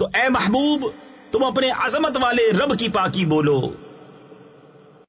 تو اے محبوب تم اپنے عظمت والے رب کی پاکی بولو۔